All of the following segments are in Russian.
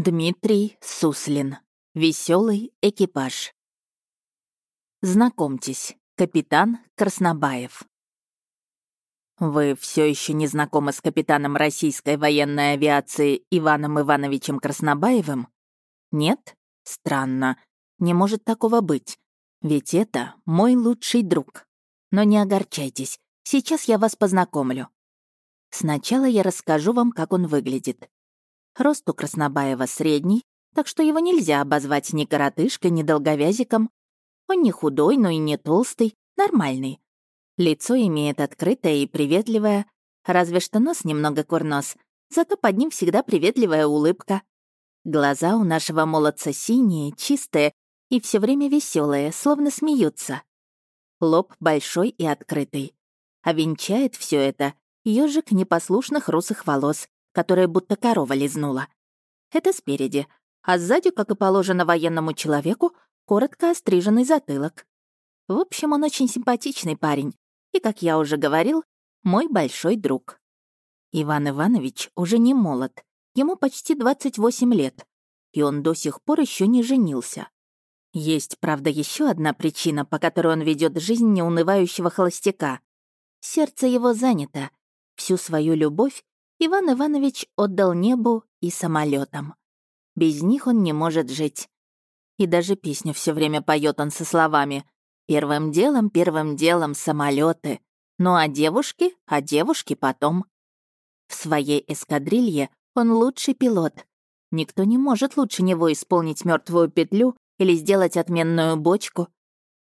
Дмитрий Суслин. Веселый экипаж. Знакомьтесь, капитан Краснобаев. Вы все еще не знакомы с капитаном российской военной авиации Иваном Ивановичем Краснобаевым? Нет? Странно. Не может такого быть. Ведь это мой лучший друг. Но не огорчайтесь, сейчас я вас познакомлю. Сначала я расскажу вам, как он выглядит. Рост у Краснобаева средний, так что его нельзя обозвать ни коротышкой, ни долговязиком. Он не худой, но и не толстый, нормальный. Лицо имеет открытое и приветливое, разве что нос немного курнос, зато под ним всегда приветливая улыбка. Глаза у нашего молодца синие, чистые и все время веселые, словно смеются. Лоб большой и открытый. А венчает все это ежик непослушных русых волос, которая будто корова лизнула. Это спереди, а сзади, как и положено военному человеку, коротко остриженный затылок. В общем, он очень симпатичный парень, и, как я уже говорил, мой большой друг. Иван Иванович уже не молод, ему почти 28 лет, и он до сих пор еще не женился. Есть, правда, еще одна причина, по которой он ведет жизнь неунывающего холостяка. Сердце его занято. Всю свою любовь Иван Иванович отдал небу и самолетам. Без них он не может жить. И даже песню все время поет он со словами «Первым делом, первым делом самолеты. Ну а девушки, а девушки потом». В своей эскадрилье он лучший пилот. Никто не может лучше него исполнить мертвую петлю или сделать отменную бочку.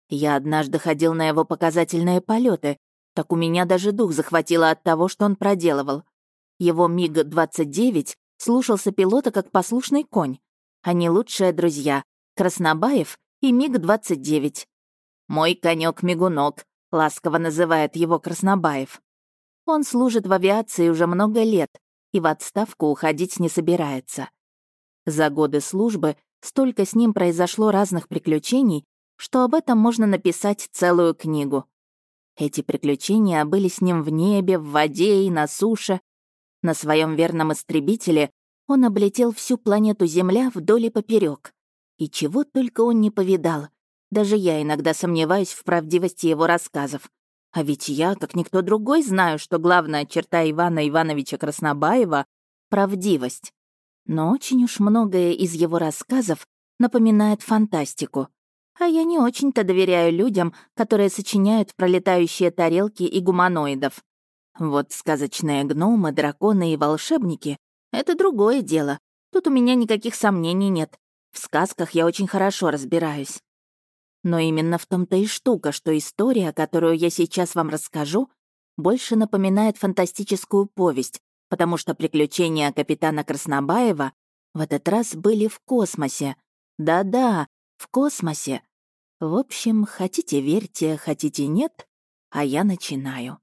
Я однажды ходил на его показательные полеты, так у меня даже дух захватило от того, что он проделывал. Его МиГ-29 слушался пилота как послушный конь. Они лучшие друзья — Краснобаев и МиГ-29. «Мой конек мигунок», — ласково называет его Краснобаев. Он служит в авиации уже много лет и в отставку уходить не собирается. За годы службы столько с ним произошло разных приключений, что об этом можно написать целую книгу. Эти приключения были с ним в небе, в воде и на суше, на своем верном истребителе он облетел всю планету Земля вдоль и поперек. И чего только он не повидал. Даже я иногда сомневаюсь в правдивости его рассказов. А ведь я, как никто другой, знаю, что главная черта Ивана Ивановича Краснобаева — правдивость. Но очень уж многое из его рассказов напоминает фантастику. А я не очень-то доверяю людям, которые сочиняют пролетающие тарелки и гуманоидов. Вот сказочные гномы, драконы и волшебники — это другое дело. Тут у меня никаких сомнений нет. В сказках я очень хорошо разбираюсь. Но именно в том-то и штука, что история, которую я сейчас вам расскажу, больше напоминает фантастическую повесть, потому что приключения капитана Краснобаева в этот раз были в космосе. Да-да, в космосе. В общем, хотите верьте, хотите нет, а я начинаю.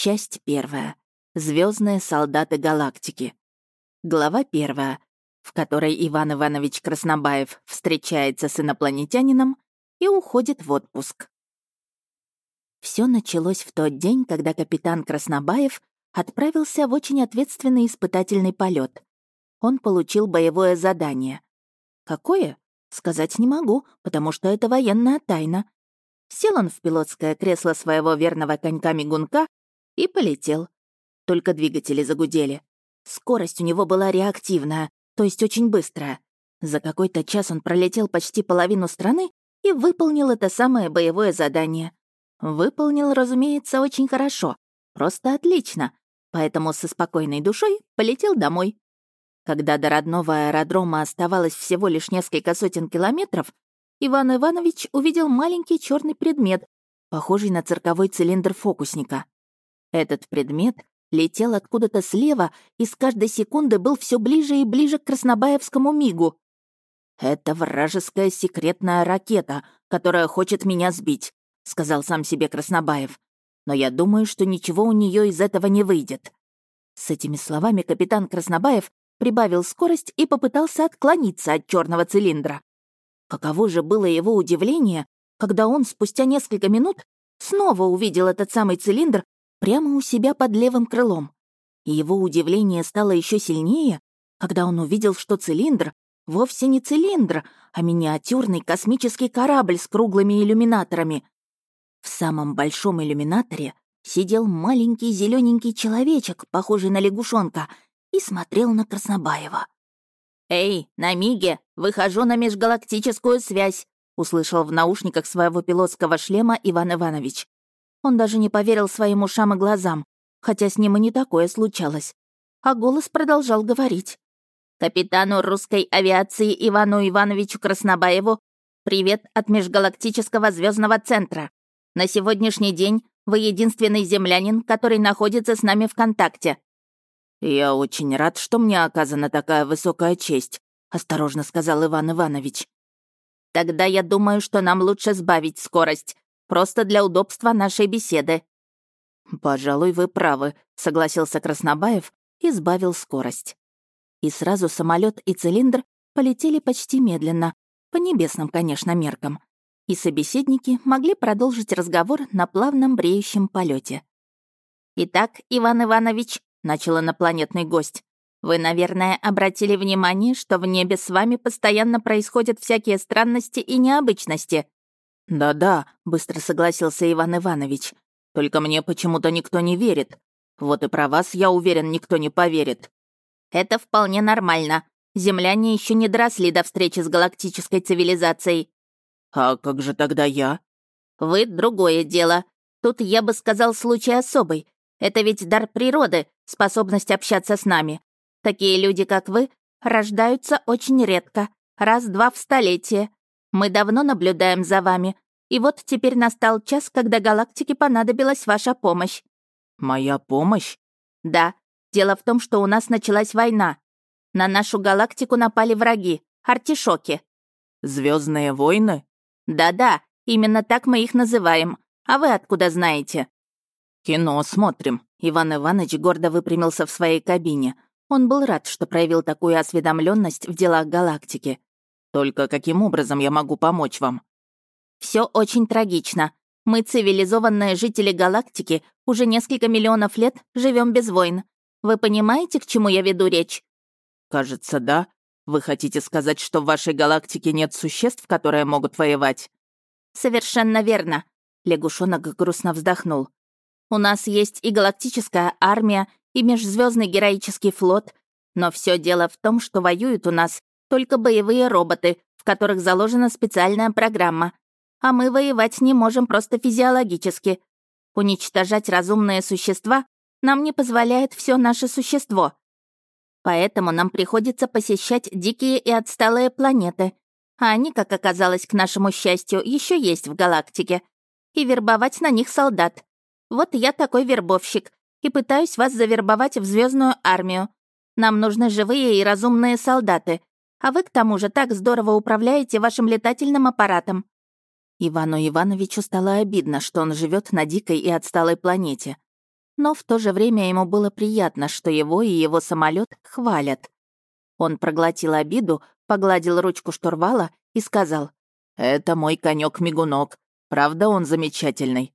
Часть первая. Звездные солдаты галактики. Глава первая, в которой Иван Иванович Краснобаев встречается с инопланетянином и уходит в отпуск. Все началось в тот день, когда капитан Краснобаев отправился в очень ответственный испытательный полет. Он получил боевое задание. Какое? Сказать не могу, потому что это военная тайна. Сел он в пилотское кресло своего верного конька-мигунка и полетел. Только двигатели загудели. Скорость у него была реактивная, то есть очень быстрая. За какой-то час он пролетел почти половину страны и выполнил это самое боевое задание. Выполнил, разумеется, очень хорошо. Просто отлично. Поэтому со спокойной душой полетел домой. Когда до родного аэродрома оставалось всего лишь несколько сотен километров, Иван Иванович увидел маленький черный предмет, похожий на цирковой цилиндр фокусника. Этот предмет летел откуда-то слева и с каждой секунды был все ближе и ближе к Краснобаевскому мигу. «Это вражеская секретная ракета, которая хочет меня сбить», — сказал сам себе Краснобаев. «Но я думаю, что ничего у нее из этого не выйдет». С этими словами капитан Краснобаев прибавил скорость и попытался отклониться от черного цилиндра. Каково же было его удивление, когда он спустя несколько минут снова увидел этот самый цилиндр прямо у себя под левым крылом. И его удивление стало еще сильнее, когда он увидел, что цилиндр вовсе не цилиндр, а миниатюрный космический корабль с круглыми иллюминаторами. В самом большом иллюминаторе сидел маленький зелененький человечек, похожий на лягушонка, и смотрел на Краснобаева. «Эй, на Миге, выхожу на межгалактическую связь!» услышал в наушниках своего пилотского шлема Иван Иванович. Он даже не поверил своим ушам и глазам, хотя с ним и не такое случалось. А голос продолжал говорить. «Капитану русской авиации Ивану Ивановичу Краснобаеву привет от Межгалактического звездного центра. На сегодняшний день вы единственный землянин, который находится с нами в контакте». «Я очень рад, что мне оказана такая высокая честь», — осторожно сказал Иван Иванович. Тогда я думаю, что нам лучше сбавить скорость, просто для удобства нашей беседы». «Пожалуй, вы правы», — согласился Краснобаев и сбавил скорость. И сразу самолет и цилиндр полетели почти медленно, по небесным, конечно, меркам, и собеседники могли продолжить разговор на плавном бреющем полете. «Итак, Иван Иванович», — начал инопланетный гость, вы, наверное, обратили внимание, что в небе с вами постоянно происходят всякие странности и необычности». «Да-да», — быстро согласился Иван Иванович. «Только мне почему-то никто не верит. Вот и про вас, я уверен, никто не поверит». «Это вполне нормально. Земляне еще не доросли до встречи с галактической цивилизацией». «А как же тогда я?» «Вы — другое дело. Тут, я бы сказал, случай особый. Это ведь дар природы, способность общаться с нами. Такие люди, как вы, рождаются очень редко, раз-два в столетие. Мы давно наблюдаем за вами, и вот теперь настал час, когда галактике понадобилась ваша помощь». «Моя помощь?» «Да. Дело в том, что у нас началась война. На нашу галактику напали враги, артишоки». Звездные войны?» «Да-да, именно так мы их называем. А вы откуда знаете?» «Кино смотрим». Иван Иванович гордо выпрямился в своей кабине. Он был рад, что проявил такую осведомленность в делах галактики. «Только каким образом я могу помочь вам?» Все очень трагично. Мы, цивилизованные жители галактики, уже несколько миллионов лет живем без войн. Вы понимаете, к чему я веду речь?» «Кажется, да. Вы хотите сказать, что в вашей галактике нет существ, которые могут воевать?» «Совершенно верно», — лягушонок грустно вздохнул. «У нас есть и галактическая армия, и межзвездный героический флот, но все дело в том, что воюют у нас только боевые роботы, в которых заложена специальная программа. А мы воевать не можем просто физиологически. Уничтожать разумные существа нам не позволяет все наше существо. Поэтому нам приходится посещать дикие и отсталые планеты. А они, как оказалось, к нашему счастью, еще есть в галактике. И вербовать на них солдат. Вот я такой вербовщик, и пытаюсь вас завербовать в звездную армию. Нам нужны живые и разумные солдаты, а вы к тому же так здорово управляете вашим летательным аппаратом». Ивану Ивановичу стало обидно, что он живет на дикой и отсталой планете. Но в то же время ему было приятно, что его и его самолет хвалят. Он проглотил обиду, погладил ручку штурвала и сказал, «Это мой конек мигунок Правда, он замечательный?»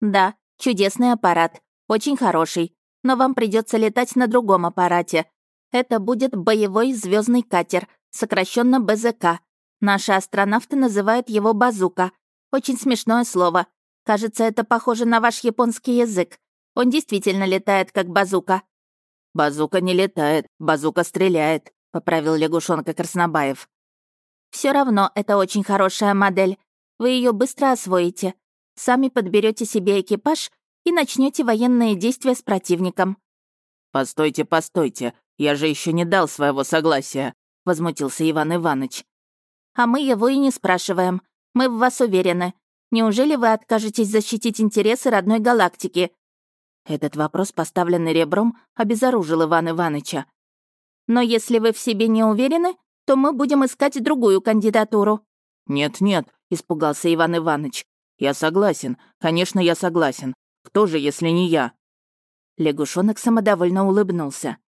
«Да, чудесный аппарат. Очень хороший, но вам придется летать на другом аппарате. Это будет боевой звездный катер, сокращенно БЗК. Наши астронавты называют его базука. Очень смешное слово. Кажется, это похоже на ваш японский язык. Он действительно летает как базука. Базука не летает, базука стреляет, поправил лягушонка Краснобаев. Все равно это очень хорошая модель. Вы ее быстро освоите. Сами подберете себе экипаж и начнете военные действия с противником». «Постойте, постойте, я же еще не дал своего согласия», — возмутился Иван Иванович. «А мы его и не спрашиваем. Мы в вас уверены. Неужели вы откажетесь защитить интересы родной галактики?» Этот вопрос, поставленный ребром, обезоружил Ивана Ивановича. «Но если вы в себе не уверены, то мы будем искать другую кандидатуру». «Нет-нет», — испугался Иван Иванович. «Я согласен, конечно, я согласен. Кто же, если не я?» Лягушонок самодовольно улыбнулся.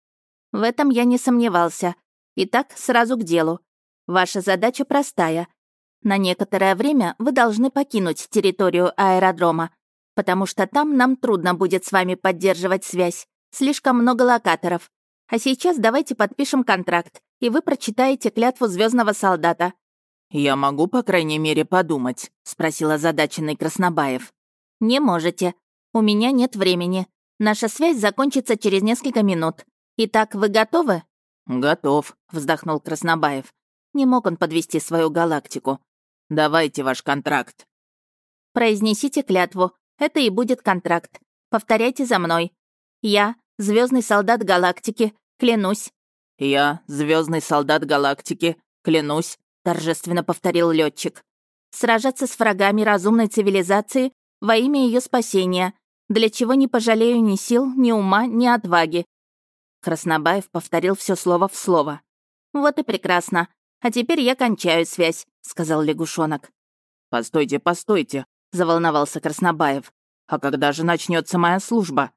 «В этом я не сомневался. Итак, сразу к делу. Ваша задача простая. На некоторое время вы должны покинуть территорию аэродрома, потому что там нам трудно будет с вами поддерживать связь. Слишком много локаторов. А сейчас давайте подпишем контракт, и вы прочитаете клятву звездного солдата». «Я могу, по крайней мере, подумать?» — спросил озадаченный Краснобаев. «Не можете. У меня нет времени. Наша связь закончится через несколько минут. Итак, вы готовы?» «Готов», — вздохнул Краснобаев. Не мог он подвести свою галактику. «Давайте ваш контракт». «Произнесите клятву. Это и будет контракт. Повторяйте за мной. Я, звездный солдат галактики, клянусь». «Я, звездный солдат галактики, клянусь», — торжественно повторил летчик. «Сражаться с врагами разумной цивилизации во имя ее спасения, для чего не пожалею ни сил, ни ума, ни отваги». Краснобаев повторил все слово в слово. «Вот и прекрасно. А теперь я кончаю связь», — сказал лягушонок. «Постойте, постойте», — заволновался Краснобаев. «А когда же начнется моя служба?»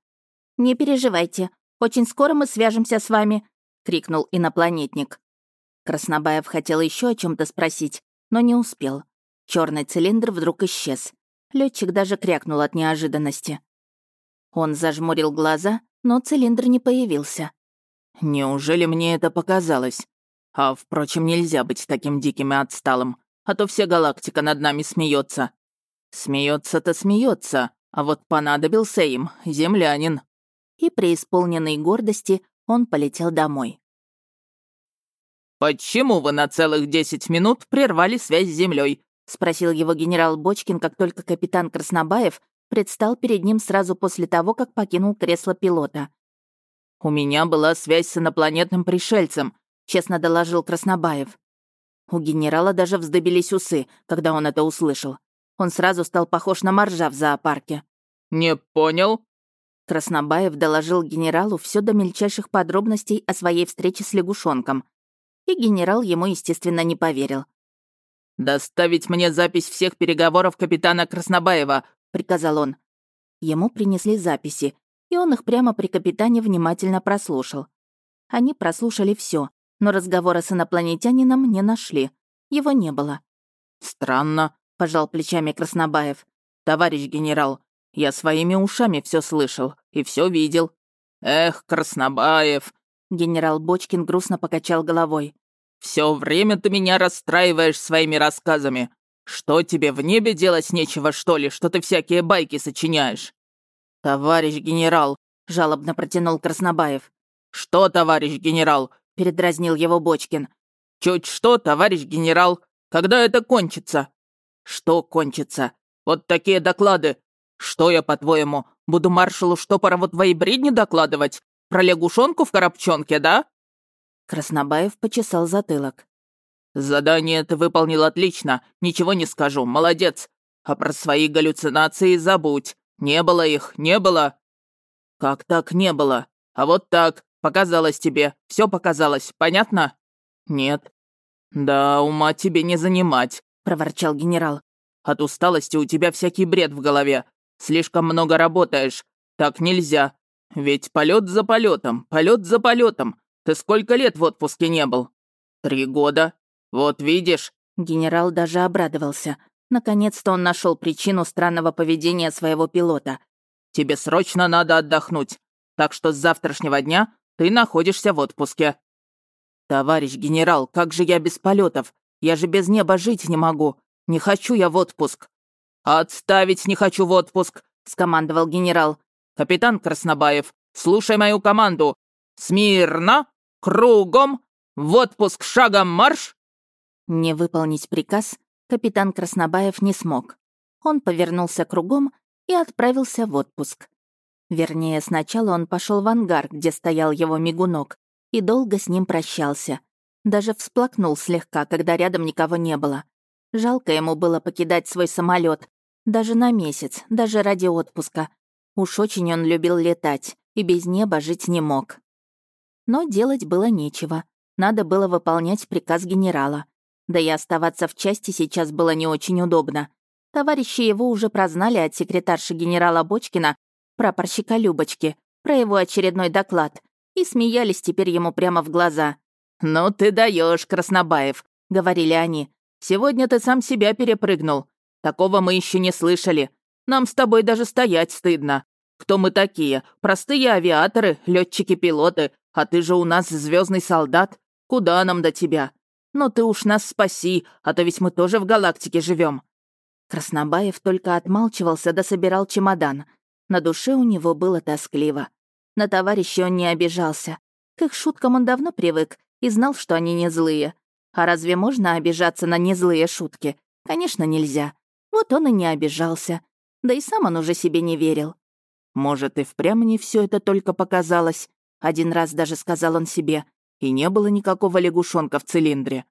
«Не переживайте. Очень скоро мы свяжемся с вами», — крикнул инопланетник. Краснобаев хотел еще о чем то спросить, но не успел. Черный цилиндр вдруг исчез. Летчик даже крякнул от неожиданности. Он зажмурил глаза, но цилиндр не появился. «Неужели мне это показалось? А, впрочем, нельзя быть таким диким и отсталым, а то вся галактика над нами смеется. Смеется-то смеется, а вот понадобился им землянин». И при исполненной гордости он полетел домой. «Почему вы на целых десять минут прервали связь с Землей? спросил его генерал Бочкин, как только капитан Краснобаев предстал перед ним сразу после того, как покинул кресло пилота. «У меня была связь с инопланетным пришельцем честно доложил Краснобаев. У генерала даже вздыбились усы, когда он это услышал. Он сразу стал похож на моржа в зоопарке. «Не понял?» Краснобаев доложил генералу все до мельчайших подробностей о своей встрече с лягушонком. И генерал ему, естественно, не поверил. «Доставить мне запись всех переговоров капитана Краснобаева», — приказал он. Ему принесли записи, и он их прямо при капитане внимательно прослушал. Они прослушали все, но разговора с инопланетянином не нашли. Его не было. «Странно», — пожал плечами Краснобаев. «Товарищ генерал, я своими ушами все слышал и все видел». «Эх, Краснобаев!» Генерал Бочкин грустно покачал головой. Все время ты меня расстраиваешь своими рассказами. Что тебе в небе делать нечего, что ли, что ты всякие байки сочиняешь?» «Товарищ генерал», — жалобно протянул Краснобаев. «Что, товарищ генерал?» передразнил его Бочкин. «Чуть что, товарищ генерал, когда это кончится?» «Что кончится? Вот такие доклады. Что я, по-твоему, буду маршалу штопора вот твои бредни докладывать? Про лягушонку в коробчонке, да?» Краснобаев почесал затылок. «Задание ты выполнил отлично, ничего не скажу, молодец. А про свои галлюцинации забудь. Не было их, не было». «Как так не было? А вот так. Показалось тебе, все показалось, понятно?» «Нет». «Да, ума тебе не занимать», — проворчал генерал. «От усталости у тебя всякий бред в голове. Слишком много работаешь. Так нельзя. Ведь полет за полетом, полет за полетом. Ты сколько лет в отпуске не был?» «Три года. Вот видишь». Генерал даже обрадовался. Наконец-то он нашел причину странного поведения своего пилота. «Тебе срочно надо отдохнуть. Так что с завтрашнего дня ты находишься в отпуске». «Товарищ генерал, как же я без полетов? Я же без неба жить не могу. Не хочу я в отпуск». «Отставить не хочу в отпуск», — скомандовал генерал. «Капитан Краснобаев, слушай мою команду. Смирно, кругом, в отпуск шагом марш!» Не выполнить приказ капитан Краснобаев не смог. Он повернулся кругом и отправился в отпуск. Вернее, сначала он пошел в ангар, где стоял его мигунок, и долго с ним прощался. Даже всплакнул слегка, когда рядом никого не было. Жалко ему было покидать свой самолет, даже на месяц, даже ради отпуска. Уж очень он любил летать, и без неба жить не мог. Но делать было нечего. Надо было выполнять приказ генерала. Да и оставаться в части сейчас было не очень удобно. Товарищи его уже прознали от секретарши генерала Бочкина, прапорщика Любочки, про его очередной доклад, и смеялись теперь ему прямо в глаза. «Ну ты даешь, Краснобаев», — говорили они. «Сегодня ты сам себя перепрыгнул. Такого мы еще не слышали. Нам с тобой даже стоять стыдно. Кто мы такие? Простые авиаторы, летчики пилоты А ты же у нас звездный солдат. Куда нам до тебя? Но ты уж нас спаси, а то ведь мы тоже в галактике живем. Краснобаев только отмалчивался да собирал чемодан. На душе у него было тоскливо. На товарища он не обижался. К их шуткам он давно привык и знал, что они не злые. А разве можно обижаться на незлые шутки? Конечно, нельзя. Вот он и не обижался. Да и сам он уже себе не верил. Может, и впрямь не все это только показалось. Один раз даже сказал он себе, и не было никакого лягушонка в цилиндре.